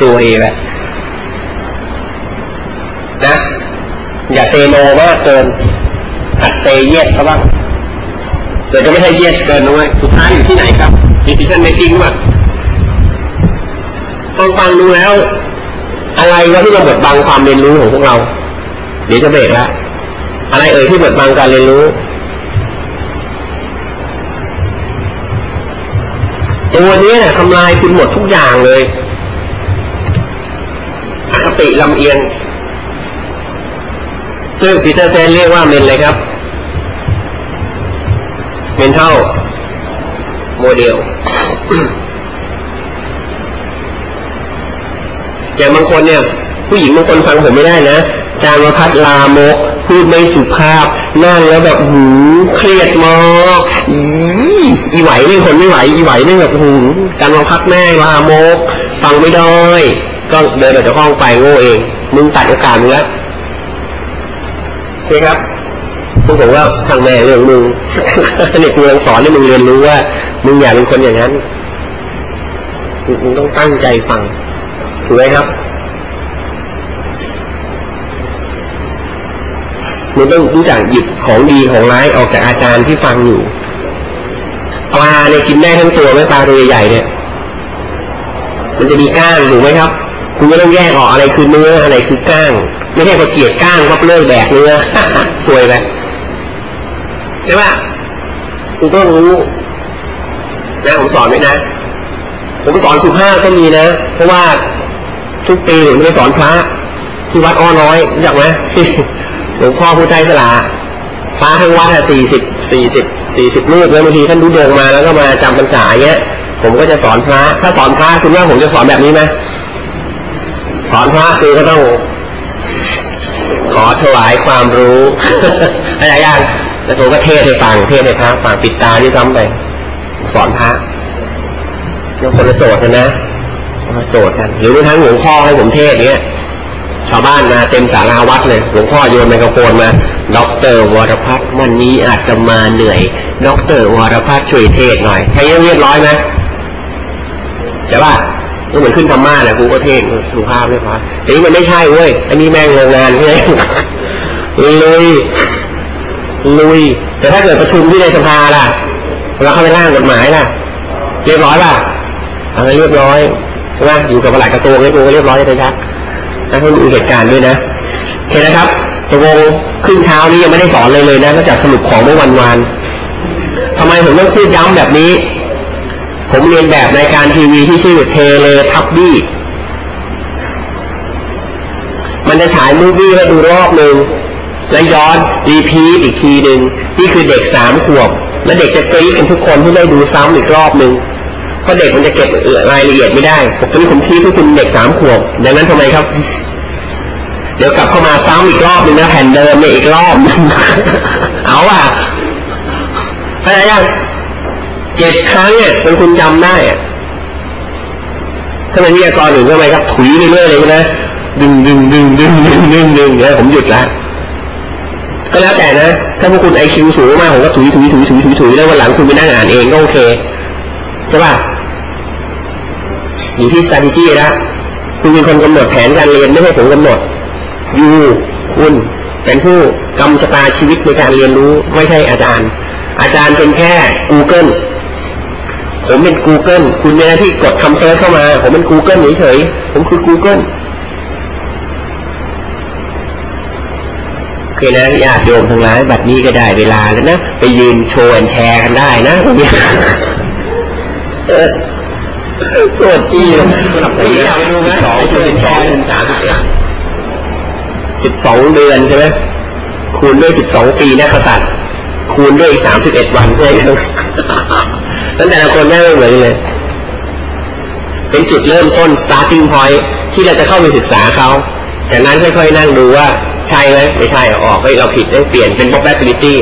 สวยแหละนะ อย่าเซโนมากเกินหัดเซเยสซะบ้างเดี๋ยวจะไม่ใช่เยสเกินนะเว้ยสุดท้ายอยู่ที่ไหนครับ decision making ว่าฟังฟังดูแล้ว อะไรวะที่มาบดบังความเรียนรู้ของพวกเรา เดี๋ยวจะเบรกแล้วอะไรเอ่ยที่บดบังการเรียนรู้ตัวนี้ทำลายคุณหมดทุกอย่างเลย ติลำเอียง ซึ่งปีเตอร์เซนเรียกว่าเมนเลยครับเมนเท่าโมเดล อย่างบางคนเนี่ย ผู้หญิงบางคนฟังผมไม่ได้นะ จางมพัดลามก พูดไม่สุภาพ นั่งแล้วแบบหูเครียดมากอีอีไหวไม่คนไม่ไหว อีไหวไม่แบบหูจางมาพัดแม่ลามก ฟังไม่ได้ ก็เดินออกจากห้องไปโง่เอง มึงตัดโอกาสมึงแล้วใช่ครับพวกผมว่าทางแม่เรื่องมึงเนี่ยกูกำลังสอนให้มึงเรียนรู้ว่า มึงอย่าเป็นคนอย่างนั้นมึงต้องตั้งใจฟังถูกไหมครับมึงต้องรู้จักหยิบของดีของร้ายออกจากอาจารย์ที่ฟังอยู่ปลาเนี่ยกินได้ทั้งตัวไหมปลาตัวใหญ่เนี่ย มันจะมีก้างถูกไหมครับ คุณก็ต้องแยกออกอะไรคือเนื้ออะไรคือก้าง ไม่ใช่พอเกลียดก้างก็เลิกแบกเนื้อสวยเลยใช่ปะคุณต้องรู้นะผมสอนไหมนะ ผมสอนสุภาพก็มีนะ เพราะว่าทุกปีผมจะไปสอนพระที่วัดอ้อน้อยรู้จักไหมหลวงพ่อผู้ใจสละพระทั้งวัดอะสี่สิบสี่สิบสี่สิบลูกแล้วบางทีท่านดูดวงมาแล้วก็มาจำพรรษาเงี้ย ผมก็จะสอนพระ ถ้าสอนพระคุณว่าผมจะสอนแบบนี้ไหม อนพระคือก็ต้อง ขอถวายความรู้อะไรอย่างแล้วผมก็เทศให้ฟังเทศให้พระฟังปิดตาที่ซ้ำไป สอนพระยังคนละโจทย์กันนะคนละโจทย์กัน หรือบางทั้งหลวงพ่อให้ผมเทศน์เนี้ยชาวบ้านมาเต็มศาลาวัดเลยหลวงพ่อโยนไมโครโฟนมาด็อกเตอร์วรพัฒน์วันนี้อาจจะมาเหนื่อยด็อกเตอร์วรพัฒน์ช่วยเทศน์หน่อยใครเรียบร้อยไหมใช่ป่ะ ก็เหมือนขึ้นธรรมาสน์แหละกูก็เทศน์สุภาพเรียบร้อยแต่นี้มันไม่ใช่เว้ย อันนี้แม่งโรงงานใช่ไหมลุยลุย แต่ถ้าเกิดประชุมที่ในสภาล่ะเราเข้าไปร่างกฎหมายล่ะ เรียบร้อยป่ะอะไรเรียบร้อยใช่ไหมอยู่กับประหลัดกระทรวงนี่กูก็เรียบร้อยเลยครับนะให้ดูเหตุการณ์ด้วยนะโอเคนะครับตกลงครึ่งเช้านี้ยังไม่ได้สอนเลยเลยนะนอกจากสรุปของเมื่อวันวานทำไมผมต้องพูดย้ำแบบนี้ ผมเรียนแบบรายการทีวีที่ชื่อเทเลทับบี้มันจะฉายมูฟวี่ให้ดูรอบหนึ่งแล้วย้อนรีพีทอีกทีหนึ่งนี่คือเด็กสามขวบ แล้วเด็กจะกรี๊ดกันทุกคนที่ได้ดูซ้ำอีกรอบหนึ่งเพราะเด็กมันจะเก็บรายละเอียดไม่ได้ผมตอนนี้ผมชี้ให้คุณเด็กสามขวบดังนั้นทำไมครับ เดี๋ยวกลับเข้ามาซ้ำอีกรอบหนึ่งนะแผ่นเดิมเนี่ยอีกรอบ เอาอะเข้ายัง เจ็ดครั้งเนี่ยเป็นคุณจำได้ถ้าเป็นวิทยากรหนึ่งทำไมครับถุยเรื่อยๆเลยนะดึงดึงดึงดึงดึงดึงดึงเนี่ยผมหยุดแล้วก็แล้วแต่นะ ถ้าพวกคุณไอคิวสูงมากผมก็ถุยถุยถุยถุยถุยถุยแล้ววันหลังคุณไปนั่งอ่านเองก็โอเคใช่ป่ะอ you่ที่ strategy ล้วคุณเป็นคนกำหนดแผนการเรียนไม่ใช่ผมกำหนดยูคุณเป็นผู้กำชะตาชีวิตในการเรียนรู้ไม่ใช่อาจารย์ อาจารย์เป็นแค่ Google ผมเป็น Google คุณมีหน้าที่กดคำ search เข้ามา ผมเป็น Google เฉยๆผมคือ Google โอเคนะญาติโยมทั้งหลายบัดนี้ก็ได้เวลาแล้วนะ ไปยืนโชว์แชร์กันได้นะตรงนี้ปวดจี้กับปีอยากไปดูไหมสองสิบสองเป็นสามสิบเอ็ดสิบสองเดือนใช่ไหมคูณด้วยสิบสองปีนักษัตริย์คูณด้วยอีกสามสิบเอ็ดวันเพื่อ ตั้งแต่ละคนไม่เหมือนเลย เป็นจุดเริ่มต้น starting point ที่เราจะเข้าไปศึกษาเขา จากนั้นค่อยๆนั่งดูว่าใช่ไหมไม่ใช่ออกเฮ้ยเราผิดได้เปลี่ยนเป็น probability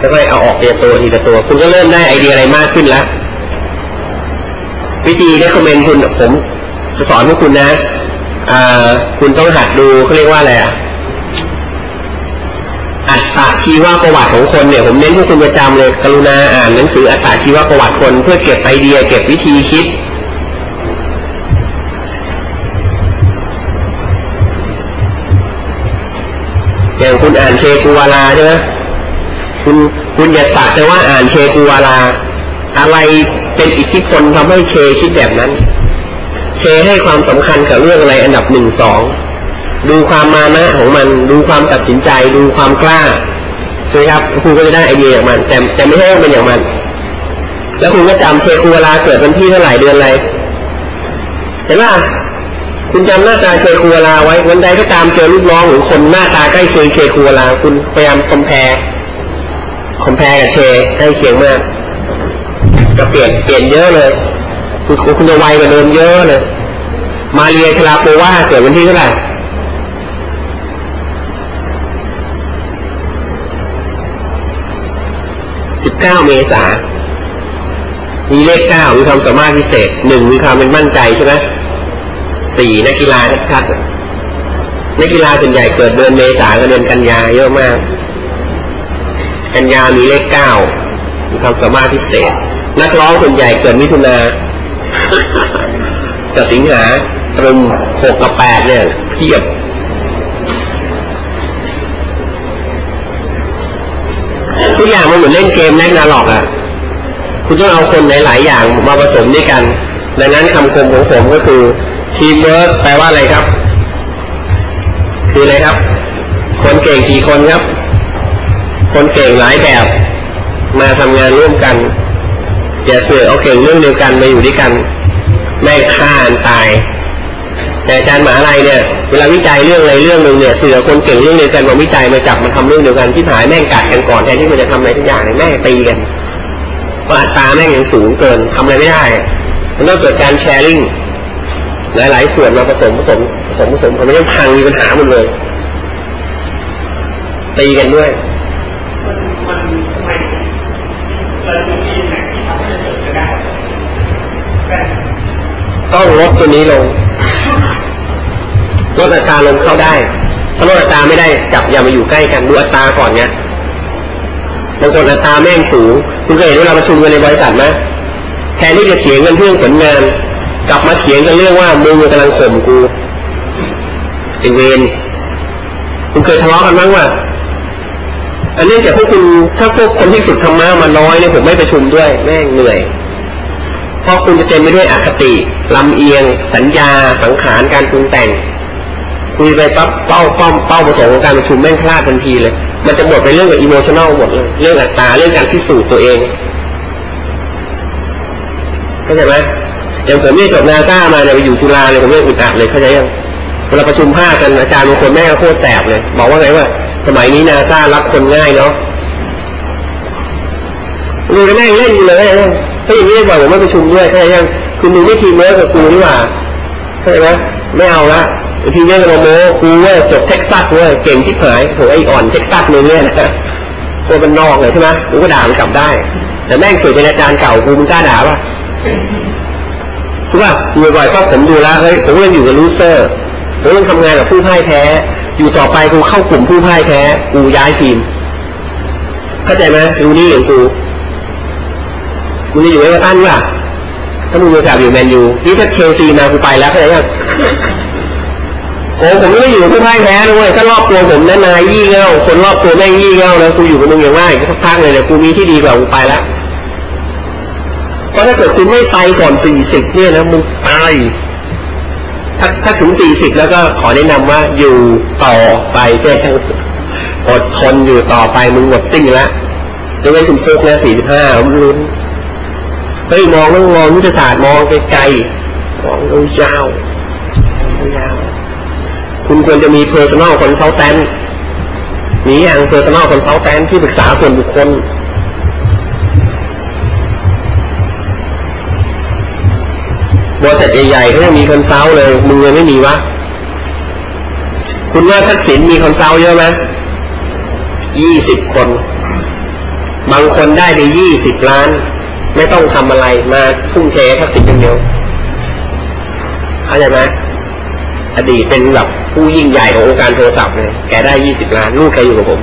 ค่อยๆเอาออกทีละตัวทีละตัว คุณก็เริ่มได้ไอเดียอะไรมากขึ้นแล้ว วิธีได้คอมเมนต์คุณผมจะสอนพวกคุณนะอ่าคุณต้องหัดดูเขาเรียกว่าอะไรอะ อัตาชีวประวัติของคนเนี่ยผมเน้นให้คุณประจำเลยกรุณาอ่านหนังสืออัตตาชีวประวัติคนเพื่อเก็บไอเดีย เก็บวิธีคิด อย่างคุณอ่านเชกูวาลาใช่ไหมคุณคุณอย่าสักแต่ว่าอ่านเชกูวาลา อะไรเป็นอิทธิพลทำให้เชคิดแบบนั้น เชให้ความสำคัญกับเรื่องอะไรอันดับหนึ่งสอง ดูความมานะของมัน ดูความตัดสินใจ ดูความกล้าใช่ไหมครับคุณก็จะได้ไอเดียอย่างมัน แต่แต่ไม่ใช่ต้องเป็นอย่างมัน แล้วคุณก็จำเชคูเวลาเกิดวันที่เท่าไหร่เดือนอะไรเห็นไหมคุณจำหน้าตาเชคูเวลาไว้วันใดก็ตามเจอลูกน้องหรือคนหน้าตาใกล้เคียงเชคูเวลาคุณพยายามคอมแพร์คอมแพร์กับเชใกล้เคียงมากก็เปลี่ยนเปลี่ยนเยอะเลย คุณคุณจะไวกว่าเดิมเยอะเลย มาเรียชลาโปว่าเกิดวันที่เท่าไหร่ สิบเก้าเมษามีเลขเก้ามีความสามารถพิเศษหนึ่งมีความเป็นมั่นใจใช่ไหมสี่นักกีฬาชัดนักกีฬาส่วนใหญ่เกิดเดือนเมษากับเดือนกันยาเยอะมาก กันยามีเลขเก้ามีความสามารถพิเศษ นักร้องส่วนใหญ่เกิดมิถุนากับสิงหาตรึมหกกับแปดเนี่ยเพียบ ทุกอย่างมันเหมือนเล่นเกม Ragnarok อะ คุณต้องเอาคนหลายๆอย่างมาผสมด้วยกัน ดังนั้นคำคมของผมก็คือทีมเวิร์กแปลว่าอะไรครับ คืออะไรครับ คนเก่งกี่คนครับ คนเก่งหลายแบบ มาทำงานร่วมกันอย่าเสือกเอาเก่งเรื่องเดียวกันมาอยู่ด้วยกันแม่งฆ่ากันตาย แต่อาจารย์หมาอะไรเนี่ยเวลาวิจัยเรื่องอะไรเรื่องหนึ่งเนี่ยเสือกเอาคนเก่งเรื่องเดียวกันมาวิจัยมาจับมาทำเรื่องเดียวกันฉิบหายแม่งกัดกันก่อนแทนที่มันจะทำอะไรทุกอย่างเนี่ยแม่งตีกันเพราะอัตราแม่งยังสูงเกินทำอะไรไม่ได้มันต้องเกิดการแชร์ลิงหลายๆส่วนมาผสมผสมผสมผสมทำให้พังมีปัญหาหมดเลย ตีกันด้วยต้องลดตัวนี้ลง ลดอัตราลงเข้าได้ถ้าลดอัตราไม่ได้จับอย่ามาอยู่ใกล้กันดูอัตราก่อนเนี่ยบางคนอัตราแม่งสูง คุณเคยเห็นเวลาประชุมกันในบริษัทไหมแทนที่จะเถียงกันเรื่องผลงาน กลับมาเถียงกันเรื่องว่ามึงกำลังข่มกูไอเวนคุณเคยทะเลาะกันบ้างว่าอันนี้จากพวกคุณถ้าพวกคนที่ฝึกธรรมะมาน้อยเนี่ยผมไม่ประชุมด้วยแม่งเหนื่อยเพราะคุณจะเต็มไปด้วยอคติลำเอียง สัญญา สังขารการปรุงแต่ง คุยไปปั๊บเป้าเป้าเป้าประสงค์ของการประชุมแม่งพลาดทันทีเลย มันจะหมดไปเรื่องกับ emotional หมดเลยเรื่องอัตตาเรื่องการพิสูจน์ตัวเองเข้าใจไหมอย่างผมเนี่ยจบนาซามาเนี่ยไปอยู่จุฬาเลยผมเนี่ยอึดอัดเลยเข้าใจยังเวลาประชุมภาคกันอาจารย์บางคนแม่งก็โคตรแสบเลย บอกว่าไงว่า สมัยนี้นาซารับคนง่ายเนาะดูกันแม่งเล่นอยู่เลยถ้าอย่างนี้บอกผมไม่ประชุมด้วยเข้าใจยังคุณมึงไม่ทีมเวิร์กกับกูนี่หว่าเข้าใจไหมไม่เอาละ ทีเนี้เราโม้กูเว่าจบเท็กซัสเว้ยเก่งชิบหายโหไออ่อนเท็กซัสเลยเนี่ยนะตัวเป็นนอกเลยใช่ไหมกูก็ด่ามันกลับได้ แต่แม่งสุดเป็นอาจารย์เก่ากูมึงกล้าด่าป่ะถูกป่ะอยู่บ่อยก็ผมดูแล้วเฮ้ยผมยังอยู่กับลูเซอร์ผมยังทำงานกับผู้พ่ายแพ้ อยู่ต่อไปกูเข้ากลุ่มผู้พ่ายแพ้กูย้ายทีมเข้าใจไหมดูนี่อย่างกูมึงจะอยู่ไอ้วัตันป่ะถ้ามึงมีโอกาสอยู่แมนยูนี่ถ้าเชลซีมากูไปแล้วเข้าใจป่ะ อ้ผมไม่อยู่ผู้พ่ายแพ้ด้วยถ้ารอบตัวผมนั้นนายยี่เง่าคนรอบตัวแม่งยี่เง่าแล้วกูอยู่กับมึงอย่างว่าอีกสักพักเลยเนี่ยกูมีที่ดีกว่ากูไปแล้วเพราะถ้าเกิดคุณไม่ไปก่อนสี่สิบเนี่ยนะมึงตายถ้าถ้าถึงสี่สิบแล้วก็ขอแนะนำว่าอยู่ต่อไปแค่อดทนอยู่ต่อไปมึงหมดสิ้นแล้วยกเว้นคุณฟลุกนะสี่สิบห้าผมรุ้นเฮ้ยมองต้องมองวิทยาศาสตร์มองไกลๆมองยาวยาว คุณควรจะมี personal consultant มียัง personal consultant ที่ปรึกษาส่วนบุคคล บริษัทใหญ่ๆเขาจะมี consult เลยมึงยังไม่มีวะ คุณว่าทักษิณมี consult เยอะไหมยี่สิบคน บางคนได้ไปยี่สิบล้าน ไม่ต้องทำอะไรมาทุ่มเททักษิณอย่างเดียวเข้าใจไหมอดีตเป็นแบบ ผู้ยิ่งใหญ่ขององค์การโทรศัพท์เลยแกได้ยี่สิบล้านลูกแกอยู่กับผม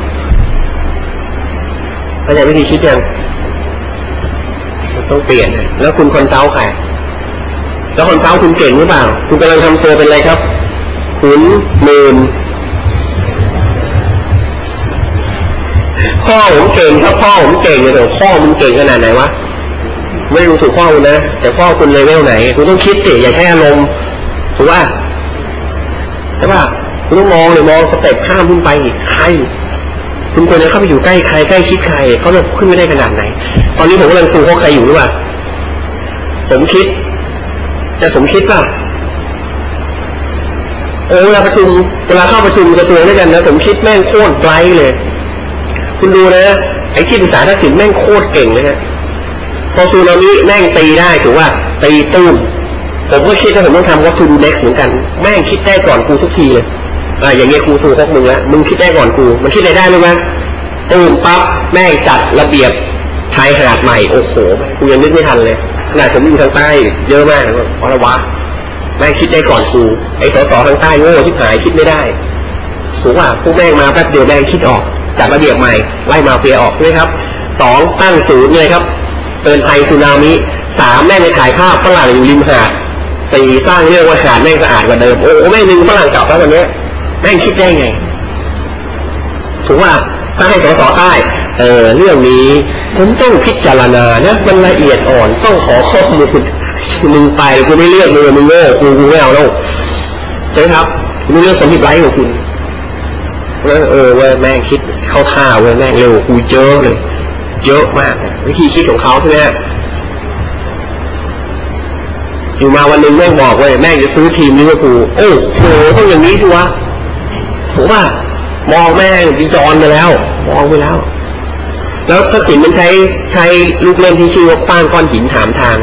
เข้าใจวิธีคิดยังต้องเปลี่ยน แล้วคุณคอนซัลท์ใครแล้วคนเช้าคุณเก่งหรือเปล่า คุณกำลังทำตัวเป็นอะไรครับขุนมืนพ่อผมเก่งถ้าพ่อผมเก่งเลยแต่พ่อมึงเก่งขนาดไหนวะไม่รู้ถูกพ่อคุณนะแต่พ่อคุณเลเวลไหน คุณต้องคิดสิอย่าใช้อารมณ์ถูกป่ะ ใช่ป่ะคุณต้องมองเลยมองสเต็ปข้ามขึ้นไปอีกใครคุณควรจะเข้าไปอยู่ใกล้ใครใกล้ชิดใครเขาจะขึ้นไม่ได้ขนาดไหน ตอนนี้ผมกำลังสู้เขาใครอยู่หรือเปล่าสมคิด จะสมคิดป่ะเออเวลาประชุมเวลาเข้าประชุมกระทรวงด้วยกันนะสมคิดแม่งโคตรไกลเลย คุณดูนะไอ้ที่ปรึกษาทักษิณแม่งโคตรเก่งเลยฮะพอซูนามิแม่งตีได้ถือว่าตีตุ้ม ผมก็คิดว่าผมต้องทำวัตถุดูเน็กเหมือนกัน แม่งคิดได้ก่อนกูทุกทีเลยอ่าอย่างเงี้ยกูถูกพวกมึงล้วมึงคิดได้ก่อนกู มันคิดได้ได้ไหมตุ้มปั๊บแม่งจัดระเบียบชายหาดใหม่โอ้โหกูยังนึกไม่ทันเลยขนาดผมอยู่ทางใต้เยอะมากเพราะวะแม่งคิดได้ก่อนกูไอ้สสทางใต้โง่ที่หายคิดไม่ได้ถูกว่าผู้แม่งมาแป๊บเดียวแม่งคิดออกจัดระเบียบใหม่ไล่มาเฟียออกใช่ไหมครับสองตั้งศูนย์เลยครับเตือนภัยสึนามิสามแม่งไปถ่ายภาพฝรั่งอยู่ริมหาด สี่สร้างเรื่องว่าหาดแม่งสะอาดกว่าเดิมโอ้แม่งนึงฝรั่งเก่าแล้ววันนี้แม่งคิดได้ไงถูกว่าถ้าให้สสใต้เออเรื่องนี้ผมต้องพิจารณานะมันละเอียดอ่อนต้องขอข้อมูลมึงไปกูไม่เลือกมึงมึงโง่กูกูไม่เอาแล้วใช่ไหมครับกูไม่เลือกคนที่ไร้ของคุณแล้วเออเว้ยแม่งคิดเข้าท่าเว้ยแม่งเร็วกูเจอเลยเยอะมากวิธีคิดของเขาใช่ไหม อยู่มาวันหนึ่งแม่งบอกเว้ยแม่งจะซื้อทีมลิเวอร์พูลโอ้โหต้องอย่างนี้สิวะผมว่ามองแม่งวิจารณ์ไปแล้ว มองไปแล้ว แล้วถ้าสินมันใช้ใช้ลูกเล่นที่ชื่อว่าคว้างก้อนหินถามทาง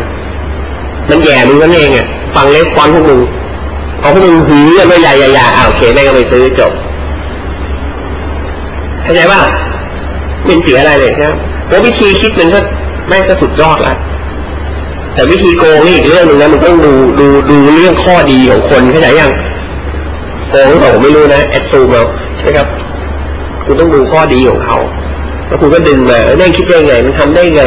มันแย่มึงนั่นเองอะฟังเลสปอนพวกมึงพอพวกมึงหือไม่ใหญ่ใหญ่อ่าโอเคแม่ก็ไปซื้อจบเข้าใจว่าเป็นเสียอะไรเลยครับเพราะวิธีคิดมันก็แม่ก็สุดยอดแล้ว แต่วิธีโกงนี่อีกเรื่องหนึ่งนะมันต้องดูดูดูเรื่องข้อดีของคนเข้าใจยังโกงหรือเปล่าผมไม่รู้นะแอดซูมเอาใช่ไหมครับคุณต้องดูข้อดีของเขาแล้วคุณก็ดึงมาแม่คิดได้ไง มันทำได้ไง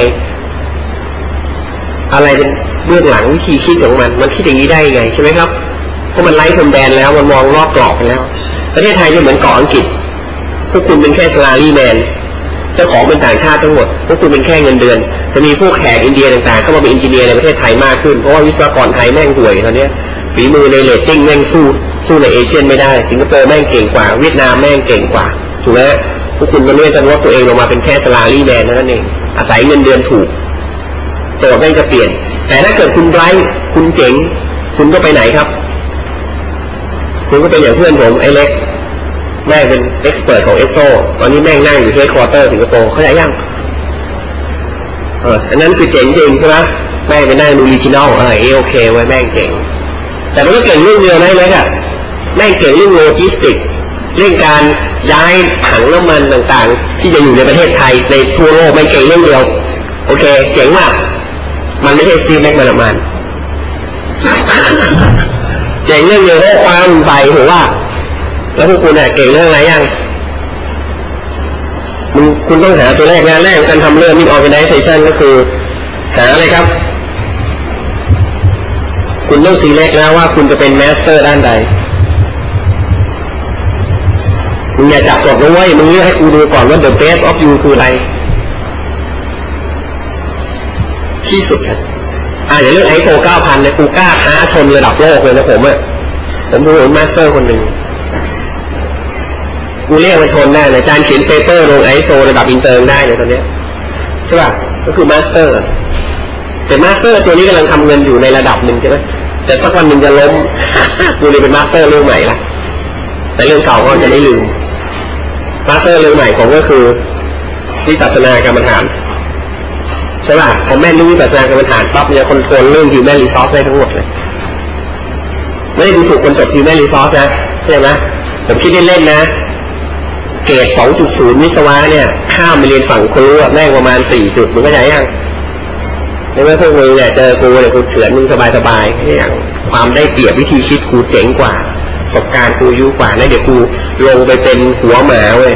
อะไรเป็นเบื้องหลังวิธีคิดของมัน มันคิดอย่างนี้ได้ไงใช่ไหมครับเพราะมันไล่พรมแดนแล้วมันมองรอบกรอบไปแล้ว ประเทศไทยจะเหมือนเกาะอังกฤษพวกคุณเป็นแค่ salary man เจ้าของเป็นต่างชาติทั้งหมดพวกคุณเป็นแค่เงินเดือน จะมีพวกแขกอินเดียต่างๆ เข้ามาเป็น engineer ในประเทศไทยมากขึ้น เพราะว่าวิศวกรไทยแม่งห่วยตอนนี้ฝีมือในเลตติ้งแม่งสู้สู้ในเอเชียไม่ได้ สิงคโปร์แม่งเก่งกว่า เวียดนามแม่งเก่งกว่า ถูกไหมพวกคุณก็เลื่อนกันว่าตัวเองลงมาเป็นแค่ salary man นั่นเอง อาศัยเงินเดือนถูกตัวแม่งจะเปลี่ยน แต่ถ้าเกิดคุณไร้คุณเจ๋ง คุณก็ไปไหนครับ คุณก็เป็นอย่างเพื่อนผมไอ้เล็ก แม่งเป็น expert ของเอสโซ ตอนนี้แม่งนั่งอยู่ที่ quarter สิงคโปร์ เข้าใจยัง เอออันนั้นคือเจ๋งจริงใช่ไหมแม่งไปนั่งดู regional อะไรโอเคไว้แม่งเจ๋ง แต่มันก็เก่งเรื่องเดียวนะเล็กอะแม่งเก่งเรื่องโลจิสติก เรื่องการย้ายถังน้ำมันต่างๆ ที่จะอยู่ในประเทศไทยในทั่วโลกไม่เก่งเรื่องเดียว โอเค เจ๋งมากมันไม่ใช่ซีแม็กมันมันเก่งเรื่องเดียวก็ความไปถือว่า แล้วพวกคุณเนี่ยเก่งเรื่องอะไรยัง คุณต้องหาตัวแรกงานแรกการทำเรื่อง me organization ก็คือ หาอะไรครับ คุณต้อง select แล้วว่าคุณจะเป็น master ด้านใดมึงอย่าจับกดนะเว้ยมึงเลือกให้กูดูก่อนว่า the best of you คืออะไร ที่สุดครับอ่าอย่างเรื่อง ISO 9000เนี่ยกูกล้าท้าชนระดับโลกเลยนะผมอะผมดูเป็น master คนหนึ่ง กูเรียกมาชนได้นะจารย์เขียน paper ลง ISO ระดับอินเตอร์ได้เลยตอนนี้ใช่ป่ะก็คือ master แต่ master ตัวนี้กำลังทำเงินอยู่ในระดับหนึ่งใช่ไหมแต่สักวันหนึ่งจะล้มกูเลยเป็น master เรื่องใหม่ละแต่เรื่องเก่าก็จะไม่ลืม master เรื่องใหม่ผมก็คือวิปัสสนากรรมฐานใช่ป่ะผมแม่นรู้วิปัสสนากรรมฐานปั๊บเนี่ยคนโทนเรื่องฮิวแมนรีซอสได้ทั้งหมดเลยไม่ได้ดูถูกคนจบฮิวแมนรีซอสนะเข้าใจไหมผมคิดเล่นๆนะ เกรด2.0วิศวะเนี่ย ข้ามไปเรียนฝั่งครูแม่งประมาณ4จุดมึงก็ใจยังในเมื่อพวกมึงเนี่ยเจอกูเนี่ยกูเฉือนมึงสบายๆอย่างความได้เปรียบวิธีคิดกูเจ๋งกว่าประสบการณ์กูยุ่กว่านะเดี๋ยวกูลงไปเป็นหัวหมาเว้ย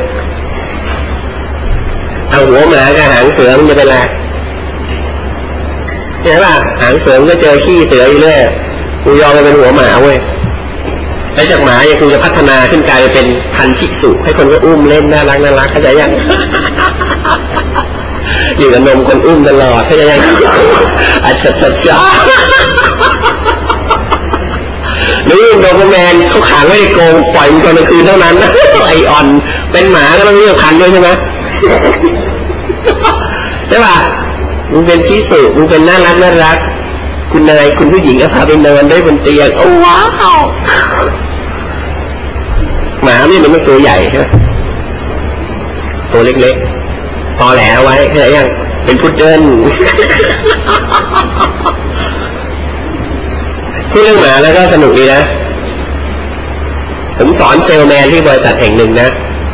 เอาหัวหมากับหางเสือมันจะเป็นไรเห็นป่ะหางเสือมก็เจอขี้เสืออยู่เรื่อยกูยอมไปเป็นหัวหมาเว้ย แล้วจากหมาเนี่ยกูจะพัฒนาขึ้นกลายเป็นพันชิสุ ให้คนก็อุ้มเล่นน่ารักน่ารักเข้าใจยังอยู่กับนมคนอุ้มตลอดเขาจะยังอาจจะชัดช้านี่โดกแมนเขาขังไว้ในโกงปล่อยมันตอนกลางคืนเท่านั้นไออ่อน เป็นหมาก็ต้องเลือกพันด้วยใช่ไหมใช่ป่ะมึงเป็นชี้สุมึงเป็นน่ารักน่ารักคุณนายคุณผู้หญิงก็พาไปนอนได้บนเตียงโอ้ว้าว หมาเนี่ยมันไม่ตัวใหญ่ใช่ไหมตัวเล็กๆ ตอแหลไว้แค่ยังเป็นพุดเดิ้ลพูดเรื่องหมาแล้วก็สนุกดีนะ ผมสอนเซลแมนที่บริษัทแห่งหนึ่งนะ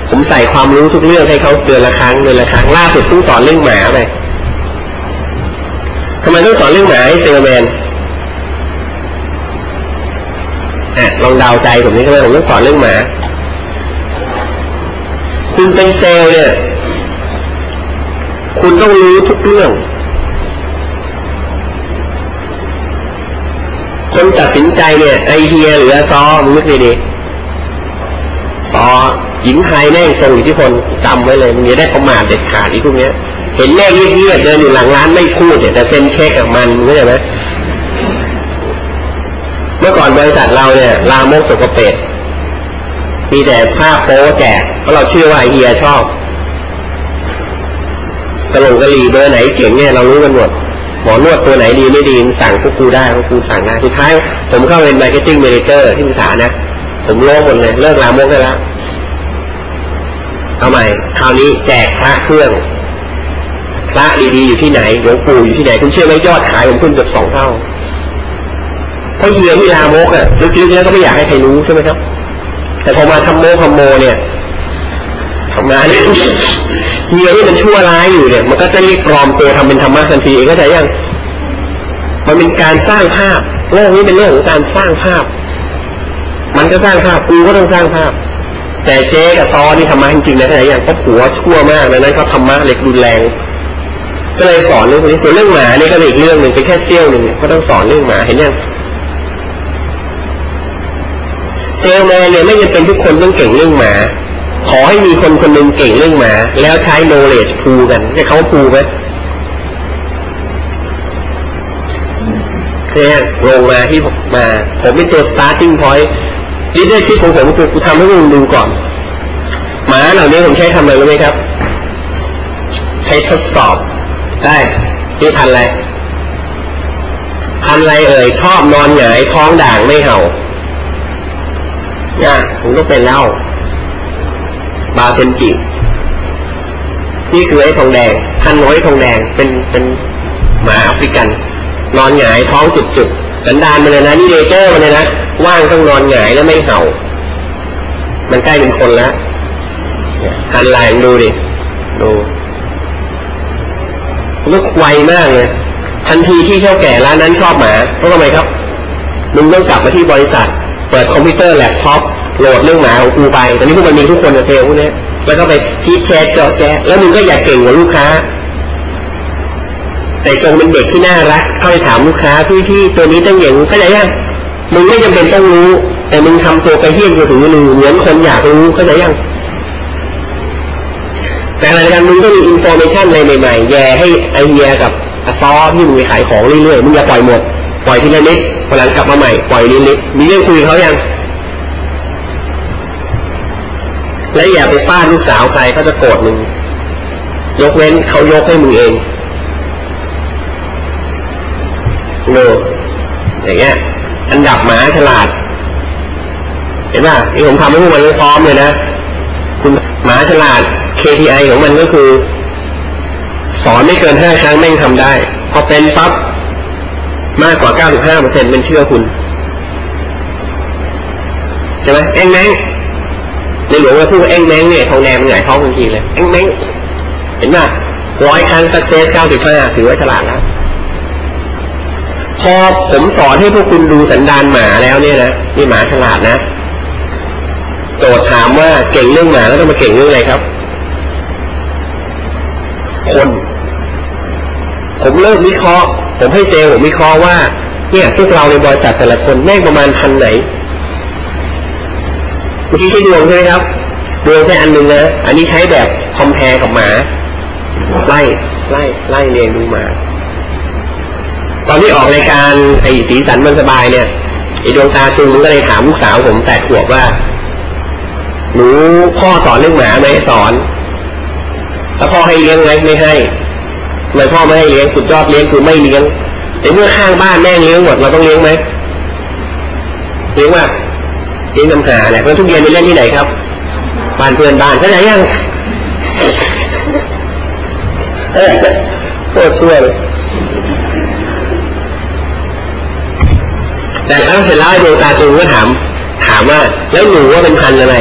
ผมใส่ความรู้ทุกเรื่องให้เขาเดือนละครั้งเดือนละครั้งล่าสุดเพิ่งสอนเรื่องหมาไปทำไมต้องสอนเรื่องหมาให้เซลแมนอะลองเดาใจผมนี่ทำไมผมต้องสอนเรื่องหมา คุณเป็นเซลเนี่ย คุณต้องรู้ทุกเรื่อง คนตัดสินใจเนี่ย ไอเฮียหรือซอมึงนึกดีๆซอหญิงไทยแม่งทรงอิทธิพลจำไว้เลยมึงจะได้ประมาทเด็ดขาดอีกพวกเนี้ย เห็นแม่เงียบๆเดินอยู่หลังร้านไม่พูดเนี่ยแต่เซ็นเช็คกับมันเข้าใจไหมเมื่อก่อนบริษัทเราเนี่ยลามกสกปรก มีแต่ผ้าโป๊แจกเพราะเราเชื่อว่าเฮียชอบกระหลงกระลีเบอร์ไหนเจ๋งเนี่ยเรารู้กันหมดหมอนวดตัวไหนดีไม่ดีสั่งพวกกูได้พวกกูสั่งได้สุดท้ายผมเข้าเป็น marketing manager ที่ปรึกษานะผมโล่หมดเลยเลิกลามกได้แล้วเอาใหม่คราวนี้แจกพระเครื่องพระดีๆอยู่ที่ไหนหลวงปู่อยู่ที่ไหนคุณเชื่อไหมยอดขายผมขึ้นเกือบสองเท่าเพราะเฮียที่ลามกอะลึกๆแล้วก็ไม่อยากให้ใครรู้ใช่ไหมครับ แต่พอมาทำโมทำโมเนี่ยทำงานเฮียที่มันชั่วร้ายอยู่เนี่ย มันก็จะรีบปลอมตัวทำเป็นธรรมะทันทีเองก็ใจยังมันเป็นการสร้างภาพโลกนี้เป็นเรื่องของการสร้างภาพ มันก็สร้างภาพกูก็ต้องสร้างภาพ แต่เจ๊กับซอนี่ธรรมะจริงๆนะแต่อย่างเพราผัวชั่วมากดังนั้นเขาธรรมะเล็กรุนแรง ก็เลยสอนเรื่องนี้ส่วนเรื่องหมาเนี่ยก็เป็นอีกเรื่องหนึ่งเป็นแค่เสี้ยวหนึ่งก็ต้องสอนเรื่องหมาเห็นยัง เซลแมนเนี่ยไม่จำเป็นทุกคนต้องเก่งเรื่องหมาขอให้มีคนคนหนึ่งเก่งเรื่องหมา แล้วใช้ knowledge pool กันให้เขาพูไหมเนี่ยลงมาที่มา ผมเป็นตัว starting point leadership ของผมคือกูทำให้มึงดูก่อน หมาเหล่านี้ผมใช้ทำอะไรรู้ไหมครับ ใช้ทดสอบ ได้นี่พันอะไร พันอะไรเอ่ย ชอบนอนหงายท้องด่างไม่เห่า นี่ยผมก็เป็นแล้วบาเซนจิ นี่คือไอ้ทองแดงพันน้อยทองแดงเป็นเป็นหมาแอฟริกัน นอนหงายท้องจุดๆสันดานมันเลยนะ นี่เลเจอร์มันเลยนะ ว่างต้องนอนหงายแล้วไม่เห่า มันใกล้เป็นคนแล้วหันลายดูดิ ดูมันก็ไวมากเลยทันทีที่เท่าแก่ร้านนั้นชอบหมาเพราะทำไมครับ มึงต้องกลับมาที่บริษัท เปิดคอมพิวเตอร์แล็ปท็อปโหลดเรื่องหมาของกูไปตอนนี้พวกมันมีทุกคนในเซลล์พวกนี้แล้วก็ไปชี้แชร์เจาะแจ๊แล้วมึงก็อยากเก่งกว่าลูกค้า แต่จงเป็นเด็กที่น่ารักเข้าไปถามลูกค้าพี่พี่ตัวนี้ต้องอย่างเข้าใจยังมึงไม่จำเป็นต้องรู้ แต่มึงทำตัวกระเฮี้ยนกระหือรือเหมือนคนอยากรู้เข้าใจยังแต่อะไรกันมึงต้องมี information อะไรใหม่ๆแย่ให้ไอเฮียกับซอที่มึงไปขายของเรื่อยๆมึงอย่าปล่อยหมด ปล่อยทีละนิดพอหลังกลับมาใหม่ปล่อยนิดๆมีเรื่องคุยเขายังและอย่าไปฟาดลูกสาวใครเขาจะโกรธมึงยกเว้นเขายกให้มึงเองโนอย่างเงี้ย อันดับหมาฉลาด เห็นป่ะที่ผมทำให้พวกมันพร้อมเลยนะคุณหมาฉลาด KPI ของมันก็คือ สอนไม่เกินห้าครั้งแม่งทำได้ พอเป็นปั๊บ มากกว่าเก้าสิบห้าเปอร์เซ็นต์เป็นเชื่อคุณใช่ไหมแองแมงในหลวงว่าพูดเอ็งแมงเนี่ยทองแดงมันหงายท้องทันทีเลยเอ็งแมงเห็นป่ะร้อยครั้งสักเซสเก้าสิบห้าถือว่าฉลาดแล้วพอผมสอนให้พวกคุณดูสันดานหมาแล้วเนี่ยนะนี่หมาฉลาดนะ โจทย์ถามว่าเก่งเรื่องหมาแล้วต้องมาเก่งเรื่องอะไรครับ คน ผมเลิกวิเคราะห์ ผมให้เซลล์ผมวิเคราะห์ว่า เนี่ยพวกเราในบริษัทแต่ละคนแม่งประมาณพันไหนเมื่อกี้ใช้ดวงใช่ไหมครับดวงแค่อันหนึ่งนะอันนี้ใช้แบบคอมเพลกับหมา ไล่ไล่ไล่เรียงดูมาตอนที่ออกรายการไอ้สีสันมันสบายเนี่ยไอ้ดวงตาตุงมันก็เลยถามลูกสาวผมแปดขวบว่าหนูพ่อสอนเรื่องหมาไหมสอน แล้วพ่อให้เลี้ยงไหมไม่ให้ ทำไมพ่อไม่ให้เลี้ยงสุดยอดเลี้ยงคือไม่เลี้ยงแต่เมื่อข้างบ้านแม่งเลี้ยงหมดเราต้องเลี้ยงไหมเลี้ยงว่าเลี้ยงนำหาเนี่ยเพราะทุกเย็นไปเล่นที่ไหนครับบ้านเพื่อนบ้านเข้าใจยังเออโคตรช่วยเลยแต่แล้วเสร็จแล้วดวงตาตูก็ถาม ถามว่า แล้วหนูว่าเป็นพันธุ์อะไร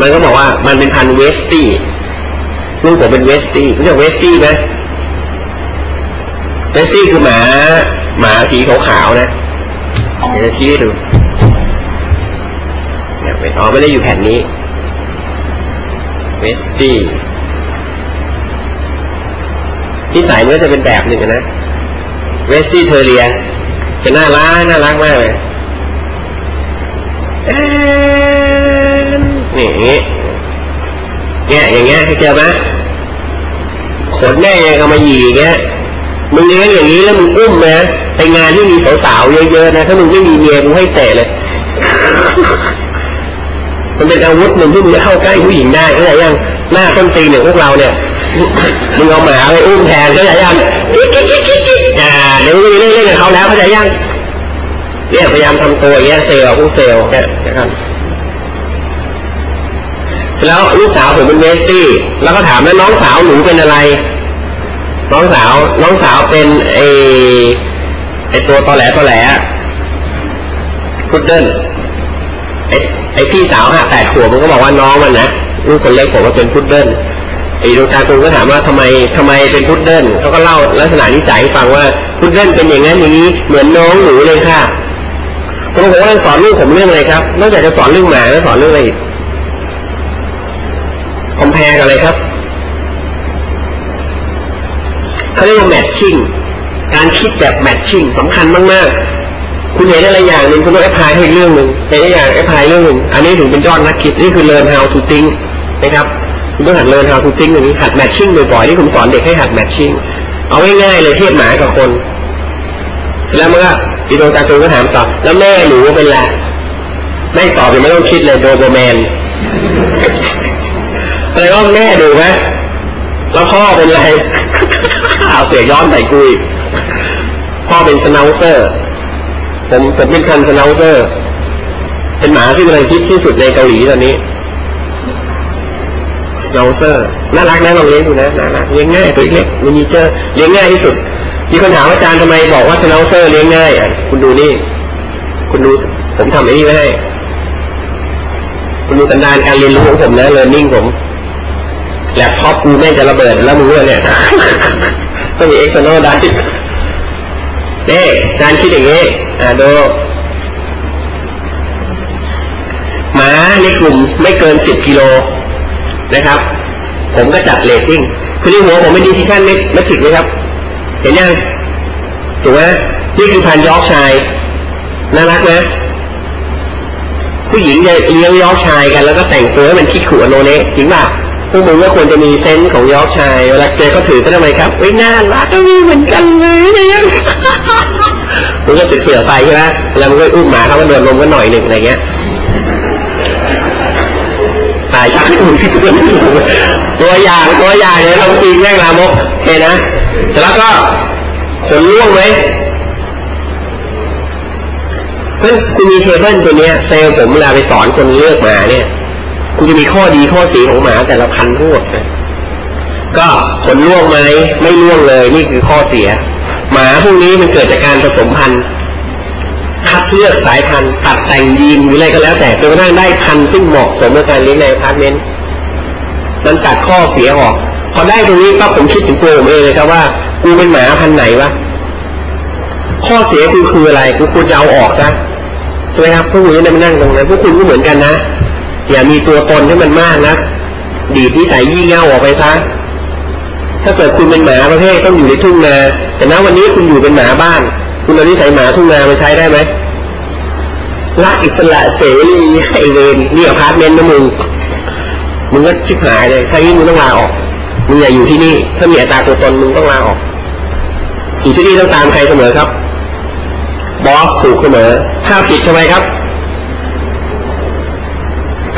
มันก็บอกว่ามันเป็นพันธุ์ Westie ลูกผมเป็น Westie รู้จัก Westie ไหม Westie คือหมาหมาสีขาวๆนะเดี๋ยวจะชี้ดูเนี่ยอ๋อไม่ได้อยู่แผ่นนี้ Westieนิสัยมันก็จะเป็นแบบหนึ่งนะเวสตี้เทอเรียจะน่ารักน่ารักมากเลยนี่อย่างนี้ เนี่ยอย่างเงี้ยเจอไหมขนแม่ยังเอามาหยีเงี้ยมึงเลี้ยงอย่างนี้แล้วมึงอุ้มนะไปงานที่มีสาวๆเยอะๆนะถ้ามึงไม่มีเมียมึงให้เตะเลย มันเป็นอาวุธหนึ่งที่มึงจะเข้าใกล้ผู้หญิงได้เข้าใจยังหน้าต้นตีนอย่างพวกเราเนี่ยมึงเอาหมาไปอุ้มแทนเข้าใจยังอ่าเดี๋ยวมึงเล่นเล่นกับเขาแล้วเข้าใจยังเนี่ยพยายามทำตัวอย่างเงี้ยเซลล์ผู้เซลล์เนี่ยนะครับ แล้วลูกสาวผมเป็นเวสตี้ แล้วก็ถามแล้วน้องสาวหนูเป็นอะไร น้องสาว น้องสาวเป็นไอไอตัวตอแหลตอแหลพุดเดิ้ลไอไอพี่สาวห้าแปดขวบมันก็บอกว่าน้องมันนะลูกคนเล็กผมก็เป็นพุดเดิ้ลไอ้ดวงตาคุณก็ถามว่าทำไมทำไมเป็นพุดเดิ้ลเขาก็เล่าลักษณะนิสัยให้ฟังว่าพุดเดิ้ลเป็นอย่างนั้นอย่างนี้เหมือนน้องหนูเลยค่ะผมบอกว่าสอนลูกผมเรื่องอะไรครับ นอกจากจะสอนเรื่องหมาแล้วสอนเรื่องอะไรอีก คอมเพลกันเลยครับเขาเรียกว่าแมทชิ่งการคิดแบบแมทชิ่งสำคัญมากๆ คุณเห็นอะไรอย่างหนึ่งคุณต้อง apply ให้เรื่องหนึ่งเห็นอะไรอย่าง apply เรื่องหนึ่งอันนี้ถึงเป็นยอดนักคิดนี่คือ learn how to think นะครับคุณต้องหัด learn how to think อย่างนี้หัด matching บ่อยๆที่ผมสอนเด็กให้หัด matching เอาง่ายๆเลยเทียบหมากับคนแล้วเมื่ออีโดนตาตูนก็ถามต่อแล้วแม่หนูเป็นไรไม่ตอบยังไม่ต้องคิดเลย Doberman อะไรว่าแม่ดุไหมแล้วพ่อเป็นอะไรเอาเสียย้อนใส่กุยพ่อเป็น Schnauzer ผมผมเป็นคัน Schnauzer เป็นหมาที่กำลังคิดที่สุดในเกาหลีตอนนี้ Schnauzer น่ารักนะลองเลี้ยงดูนะน่ารักเลี้ยงง่ายตัวเล็ก miniature เลี้ยงง่ายที่สุดมีคนถามอาจารย์ทำไมบอกว่า Schnauzer เลี้ยงง่ายอะคุณดูนี่ คุณดูผมทำไอ้นี่ไว้ให้คุณดูสันดานการเรียนรู้ของผมนะเรียนนิ่งผม แล็ปท็อปกูแม่จะระเบิดแล้วมึงเนี่ยต้องมีเอ็กซ์โนได้เน่การคิดอย่างนี้อ่าดูหมาในกลุ่มไม่เกินสิบกิโลนะครับ ผมก็จัดเลตติ้งคือในหัวผมเป็นดิซิชันไม่ถึงไหมครับ เห็นยังถูกไหมนี่คือพันยอกชายน่ารักไหมผู้หญิงจะเลี้ยง Yorkshire กันแล้วก็แต่งตัวให้มันคิกขุอาโนเนะจริงป่ะ พวกมึงก็ควรจะมี sense ของ Yorkshire เวลาเจอเขาถือก็ทำไมครับเฮ้ยน่ารักก็มีเหมือนกันเลยเนี่ยมึงก็ติดเสือไปใช่ไหมแล้วมึงก็อุ้มหมาเขาก็เดินลมก็หน่อยหนึ่งอะไรเงี้ยตายชักมึงที่ตัวตัวอย่างตัวอย่างเนี่ยเราจริงแม่งลามกเห็นนะเสร็จแล้วก็ขนร่วงไหมเพื่อนคุณมี table ตัวเนี้ยเซลล์ผมเวลาไปสอนคนเลือกมาเนี่ย คุณจะมีข้อดีข้อเสียของหมาแต่ละพันธุ์ทั้งหมดนะก็ขนร่วงไหมไม่ร่วงเลยนี่คือข้อเสีย หมาพวกนี้มันเกิดจากการผสมพันธุ์คัดเลือกสายพันธุ์ตัดแต่งยีนหรืออะไรก็แล้ว แต่จนกระทั่งได้พันธุ์ซึ่งเหมาะสมกับการเลี้ยงในอพาร์ตเมนต์มันตัดข้อเสียออก พอได้ตรงนี้ก็ผมคิดถึงตัวผมเองเลยครับว่ากูเป็นหมาพันธุ์ไหนวะข้อเสียคือคืออะไรกูควรจะเอาออกซะใช่ไหมครับพวกคุณจะได้มานั่งตรงนั้นพวกคุณก็เหมือนกันนะ อย่ามีตัวตนให้มันมากนะดีดนิสัยยี่เง่าออกไปซะถ้าเกิดคุณเป็นหมาประเภทต้องอยู่ในทุ่งนา แต่ณวันนี้คุณอยู่เป็นหมาบ้าน คุณเอานิสัยหมาทุ่งนามาใช้ได้ไหมรักอิสระเสรีให้เวรนี่อพาร์ตเมนต์นะมึงมึงก็ชิบหายเลยถ้างี้มึงต้องลาออกมึงอย่าอยู่ที่นี่ ถ้ามีอัตราตัวตนมึงต้องลาออกอยู่ที่นี่ต้องตามใครเสมอครับ บอสถูกเสมอถ้าผิดทำไมครับ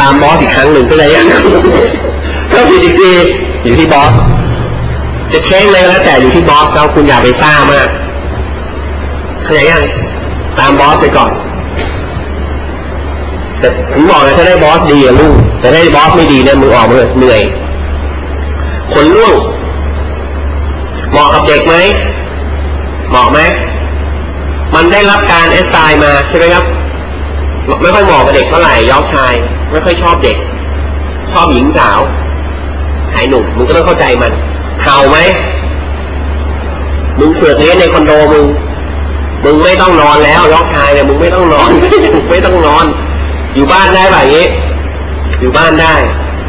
ตามบอสอีกครั้งหนึ่งก็ได้ยังถ้าผิดอีกทีอยู่ที่บอส จะเช็คเลยแล้วแต่อยู่ที่บอสเราคุณอย่าไปซ่ามากเข้าใจยังตามบอสไปก่อน แต่ผมบอกเลยถ้าได้บอสดีอะลูกแต่ได้บอสไม่ดีเนี่ยมึงออกมาเหนื่อยขนร่วงเหมาะกับเด็กไหมเหมาะไหมมันได้รับการเอสไซมาใช่ไหมครับ ไม่ค่อยเหมาะกับเด็กเท่าไหร่ยอกชาย ไม่ค่อยชอบเด็ก ชอบหญิงสาวชายหนุ่มมึงก็ต้องเข้าใจมันเห่าไหมมึงเสือกเลี้ยงในคอนโดมึงมึงไม่ต้องนอนแล้ว Yorkshire เนี่ยมึงไม่ต้องนอนไม่ต้องนอน อยู่บ้านได้แบบนี้ อยู่บ้านได้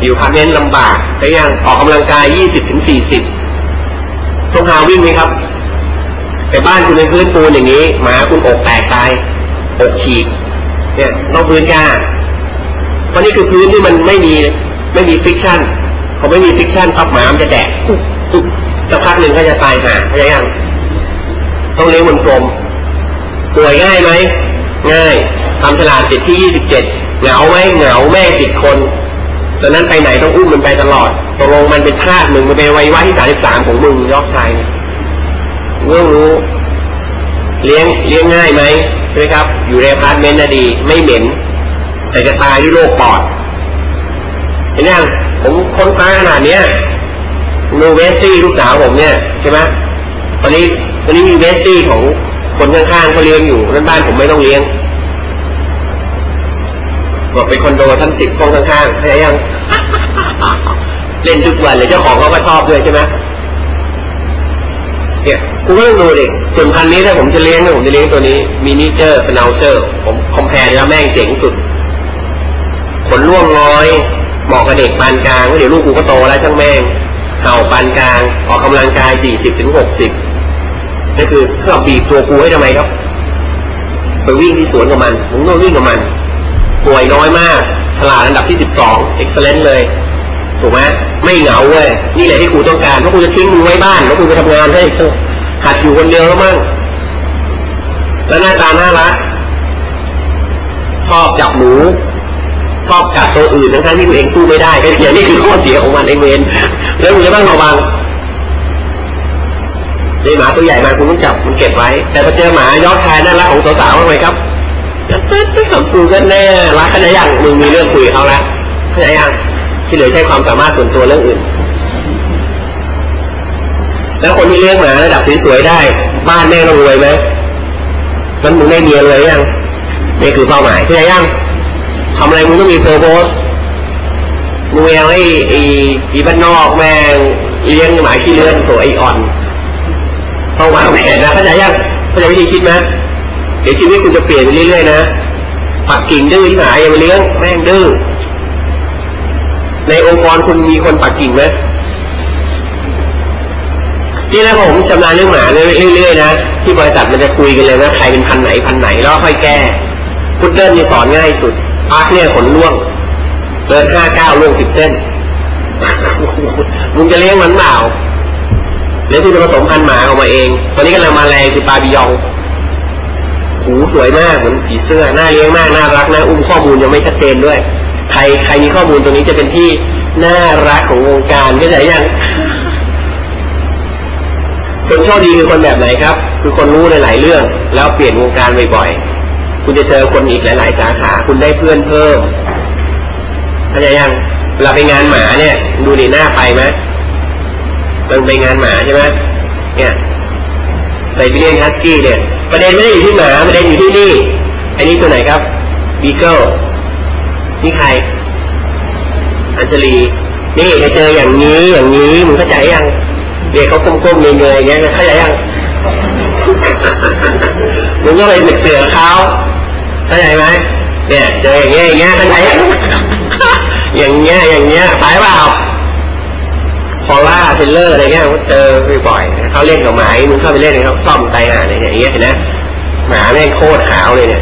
อยู่อพาร์ตเมนต์ลำบากแต่ยังออกกำลังกายยี่สิบถึงสี่สิบต้องหาวิ่งไหมครับ แต่บ้านคุณเป็นพื้นปูนอย่างนี้หมาคุณอกแตกตายอกฉีกเนี่ยต้องพื้นหญ้า เพราะนี่คือพื้นที่มันไม่มีไม่มี friction พอไม่มี friction ปั๊บหมามันจะแดกสักพักหนึ่งก็จะตายหาเข้าใจยังต้องเลี้ยงบนกลมป่วยง่ายไหมง่ายทำฉลาดติดที่ยี่สิบเจ็ดเหงาไหมเหงาแม่ติดคนตอนนั้นไปไหนต้องอุ้มมันไปตลอดตกลงมันเป็นทาสมึงมันเป็นวัยวะที่สามสิบสามของมึงยอกชายเรื่องรู้ เลี้ยงเลี้ยงง่ายไหมใช่ไหมครับ อยู่ในพาร์ทเมนต์น่ะดี ไม่เหม็น แต่จะตายด้วยโรคปอดเห็นยังผมคนตายขนาดเนี้ยดู Westie ลูกสาวผมเนี่ยใช่ไหมตอนนี้ตอนนี้มี Westie ของคนข้างๆเขาเลี้ยงอยู่นั่นบ้านผมไม่ต้องเลี้ยงบอกไปคอนโดทั้งสิบห้องข้างๆเข้ายังเล่นทุกวันเลยเจ้าของเขาก็ชอบด้วยใช่ไหมเนี่ยคุณก็ต้องดูดิส่วนพันธุ์นี้ถ้าผมจะเลี้ยงเนี่ยผมจะเลี้ยงตัวนี้ miniature Schnauzer ผม compare แล้วแม่งเจ๋งสุด ขนร่วงน้อยเหมาะกับเด็กปานกลางเดี๋ยวลูกกูก็โตแล้วช่างแม่งเห่าปานกลาง ออกกำลังกายสี่สิบถึงหกสิบนั่นคือเพื่อบีบตัวกูให้ทำไมครับ ไปวิ่งที่สวนกับมันผมต้องวิ่งกับมัน ป่วยน้อยมาก ฉลาดอันดับที่สิบสองเอ็กซ์เลนต์เลย ถูกไหมไม่เหงาเว้ย นี่แหละที่กูต้องการ เพราะกูจะทิ้งมึงไว้บ้าน แล้วกูไปทำงานให้หัดอยู่คนเดียวแล้วมั่ง แล้วหน้าตาน่ารักชอบจับหนู ชอบกัดตัวอื่นทั้งที่ตัวเองสู้ไม่ได้ก็อย่างนี้คือข้อเสียของมันเองเวนแล้วมึงจะต้องระวังในหมาตัวใหญ่มาคุณต้องจับมันเก็บไว้ แต่พอเจอหมายอกชายน่ารักของสาวๆว่าไงครับตึ๊ดตึ๊ดของกูก็แน่รักขนาดยังมึงมีเรื่องคุยเขาแล้วขนาดยังที่เหลือใช้ความสามารถส่วนตัวเรื่องอื่น แล้วคนที่เลี้ยงหมาระดับสวยๆได้ บ้านแม่ต้องรวยไหมมันมึงได้เมียเลยยังนี่คือเป้าหมายเข้าใจยัง ทำอะไรมึงต้องมีเพอร์โพสมึงเอาไอ้ไอ้อีบ้านนอกแม่งเลี้ยงหมาขี้เลื่อนตัวไอ้อ่อนต้องวางแผนนะเข้าใจยังเข้าใจวิธีคิดไหมเดี๋ยวชีวิตคุณจะเปลี่ยนไปเรื่อยๆนะปักกิ่งดื้อที่หมาอย่ามาเลี้ยงแม่งดื้อในองค์กรคุณมีคนปักกิ่งไหมนี่นะผมชำนาญเรื่องหมาเรื่อยๆนะที่บริษัทมันจะคุยกันเลยว่าใครเป็นพันไหนพันไหนแล้วค่อยแก้พุดเดิลนี่สอนง่ายสุด พักเนี่ยขนล่วงเดินห้าเก้าล่วงสิบเส้นมึงจะเลี้ยงมันเปล่าหรือคุณจะผสมพันธุ์หมาออกมาเอง ตอนนี้กำลังมาแรงคือปลาบิยอง หูสวยมากเหมือนผีเสื้อหน่าเลี้ยงมากน่ารักนะอุ้มข้อมูลยังไม่ชัดเจนด้วย ใครใครมีข้อมูลตรงนี้จะเป็นที่น่ารักของวงการเข้าใจยังคนโชคดีคือคนแบบไหนครับ คือคนรู้หลายๆเรื่อง แล้วเปลี่ยนวงการบ่อยๆ คุณจะเจอคนอีกหลาย ๆ สาขาคุณได้เพื่อนเพิ่มเข้าใจยังเราไปงานหมาเนี่ย ดูดีหน้าไปไหมมันไปงานหมาใช่ไหมเนี่ยไซบีเรียนฮัสกี้เนี่ย ประเด็นไม่ได้อยู่ที่หมาประเด็นอยู่ที่นี่ อันนี้ตัวไหนครับบีเกิลนี่ใคร อัญชลี นี่จะเจออย่างนี้อย่างนี้มึงเข้าใจยังเด็กเขาก้มๆเงยๆอย่างเงี้ยเข้าใจยัง มันก็เลยเสือกเขาเข้าใจไหมเนี่ยเจออย่างเงี้ยอย่างเงี้ยทั้งไหนอย่างเงี้ยอย่างเงี้ยไปยเปล่าคอล่าฟิลเลอร์อะไรเงี้ยเจอบ่อยๆเขาเล่นกับหมามึงเข้าไปเล่นเขาซ่อมไตหาอะไรอย่างเงี้ยเห็นไหมหมาแม่งโคตรขาวเลยเนี่ย